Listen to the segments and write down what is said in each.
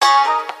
Bye.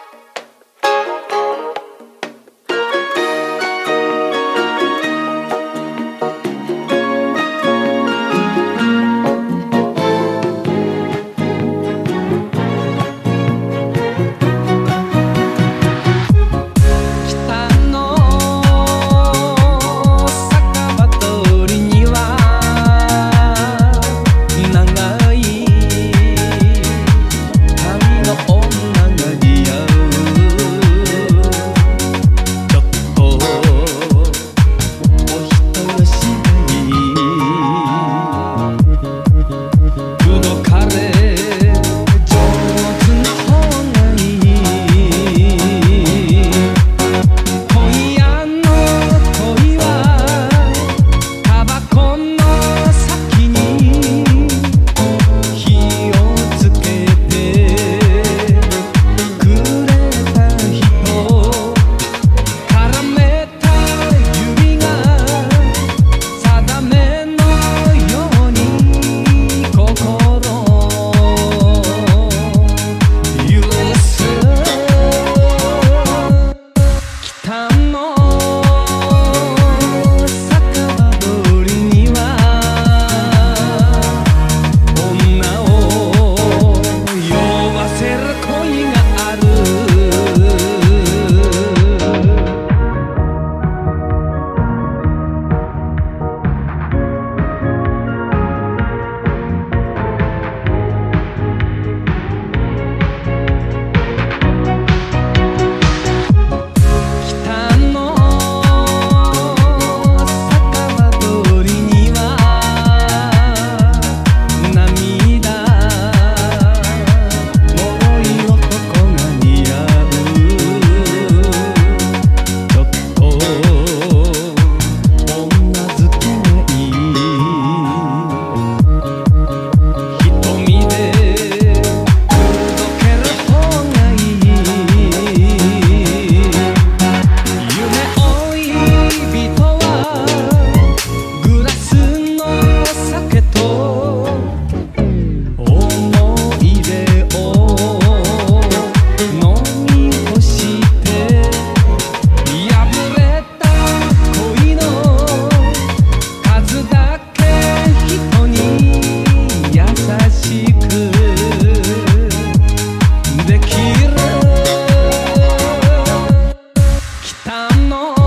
amor.